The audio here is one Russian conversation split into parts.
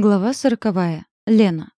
Глава сороковая. Лена.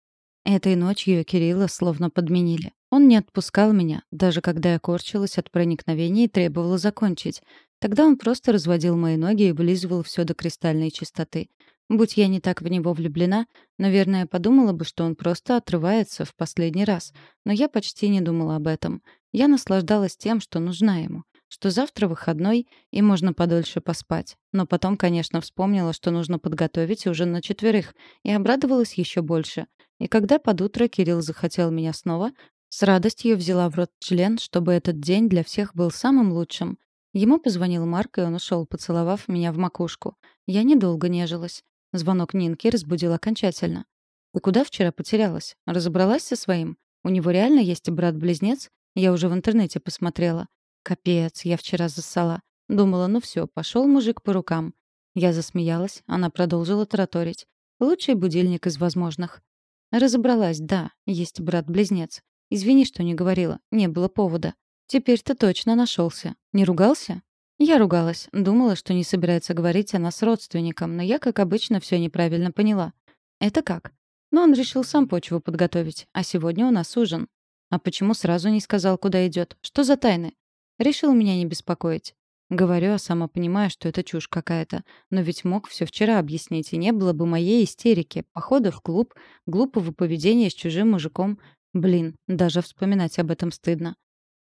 Этой ночью Кирилла словно подменили. Он не отпускал меня, даже когда я корчилась от проникновения и требовала закончить. Тогда он просто разводил мои ноги и вылизывал все до кристальной чистоты. Будь я не так в него влюблена, наверное, подумала бы, что он просто отрывается в последний раз. Но я почти не думала об этом. Я наслаждалась тем, что нужна ему что завтра выходной и можно подольше поспать. Но потом, конечно, вспомнила, что нужно подготовить ужин на четверых, и обрадовалась еще больше. И когда под утро Кирилл захотел меня снова, с радостью взяла в рот член, чтобы этот день для всех был самым лучшим. Ему позвонил Марк, и он ушел, поцеловав меня в макушку. Я недолго нежилась. Звонок Нинки разбудил окончательно. «Ты куда вчера потерялась? Разобралась со своим? У него реально есть брат-близнец? Я уже в интернете посмотрела. Капец, я вчера зассала. Думала, ну все, пошел мужик по рукам. Я засмеялась, она продолжила тараторить. Лучший будильник из возможных. Разобралась, да, есть брат-близнец. Извини, что не говорила, не было повода. Теперь-то точно нашелся. Не ругался? Я ругалась, думала, что не собирается говорить она с родственником, но я, как обычно, все неправильно поняла. Это как? Но он решил сам почву подготовить, а сегодня у нас ужин. А почему сразу не сказал, куда идет? Что за тайны? Решил меня не беспокоить. Говорю, а сама понимаю, что это чушь какая-то. Но ведь мог все вчера объяснить, и не было бы моей истерики, похода в клуб, глупого поведения с чужим мужиком. Блин, даже вспоминать об этом стыдно.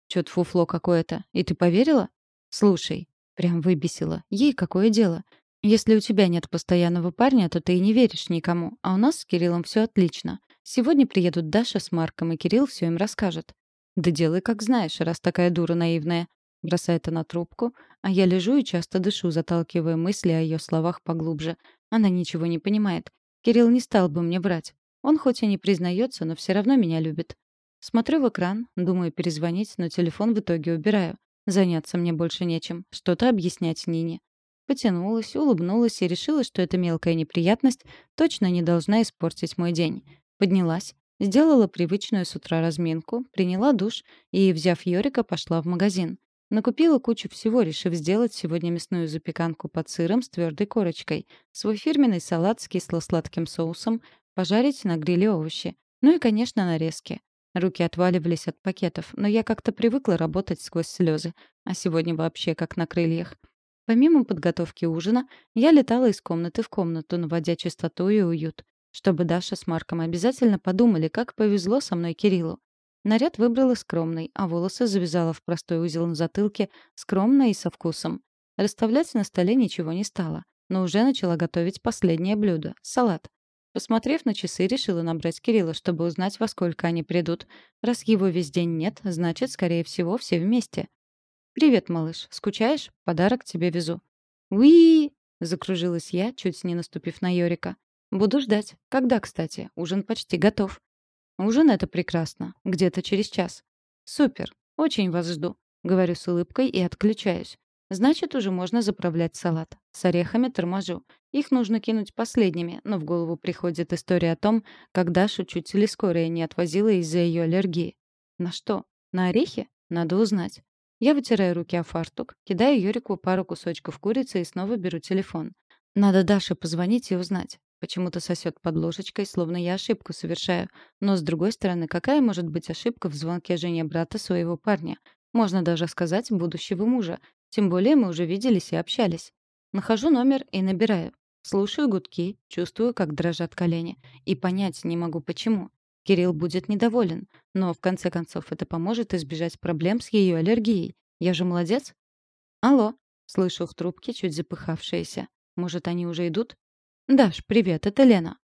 Чё-то фуфло какое-то. И ты поверила? Слушай, прям выбесила. Ей какое дело? Если у тебя нет постоянного парня, то ты и не веришь никому. А у нас с Кириллом все отлично. Сегодня приедут Даша с Марком, и Кирилл все им расскажет. «Да делай, как знаешь, раз такая дура наивная». Бросает она трубку, а я лежу и часто дышу, заталкивая мысли о ее словах поглубже. Она ничего не понимает. Кирилл не стал бы мне брать. Он хоть и не признается, но все равно меня любит. Смотрю в экран, думаю перезвонить, но телефон в итоге убираю. Заняться мне больше нечем. Что-то объяснять Нине. Потянулась, улыбнулась и решила, что эта мелкая неприятность точно не должна испортить мой день. Поднялась, Сделала привычную с утра разминку, приняла душ и, взяв Йорика, пошла в магазин. Накупила кучу всего, решив сделать сегодня мясную запеканку под сыром с твердой корочкой, свой фирменный салат с кисло-сладким соусом, пожарить на гриле овощи. Ну и, конечно, нарезки. Руки отваливались от пакетов, но я как-то привыкла работать сквозь слезы, а сегодня вообще как на крыльях. Помимо подготовки ужина, я летала из комнаты в комнату, наводя чистоту и уют чтобы Даша с Марком обязательно подумали, как повезло со мной Кириллу. Наряд выбрала скромный, а волосы завязала в простой узел на затылке, скромно и со вкусом. Расставлять на столе ничего не стала, но уже начала готовить последнее блюдо — салат. Посмотрев на часы, решила набрать Кирилла, чтобы узнать, во сколько они придут. Раз его весь день нет, значит, скорее всего, все вместе. «Привет, малыш. Скучаешь? Подарок тебе везу». «Уи!» — закружилась я, чуть не наступив на Йорика. Буду ждать. Когда, кстати? Ужин почти готов. Ужин — это прекрасно. Где-то через час. Супер. Очень вас жду. Говорю с улыбкой и отключаюсь. Значит, уже можно заправлять салат. С орехами торможу. Их нужно кинуть последними, но в голову приходит история о том, как Дашу чуть ли скорая не отвозила из-за ее аллергии. На что? На орехи? Надо узнать. Я вытираю руки о фартук, кидаю Юрику пару кусочков курицы и снова беру телефон. Надо Даше позвонить и узнать. Почему-то сосет под ложечкой, словно я ошибку совершаю. Но, с другой стороны, какая может быть ошибка в звонке жене брата своего парня? Можно даже сказать будущего мужа. Тем более мы уже виделись и общались. Нахожу номер и набираю. Слушаю гудки, чувствую, как дрожат колени. И понять не могу, почему. Кирилл будет недоволен. Но, в конце концов, это поможет избежать проблем с ее аллергией. Я же молодец. Алло. Слышу в трубке, чуть запыхавшаяся. Может, они уже идут? «Даш, привет, это Лена».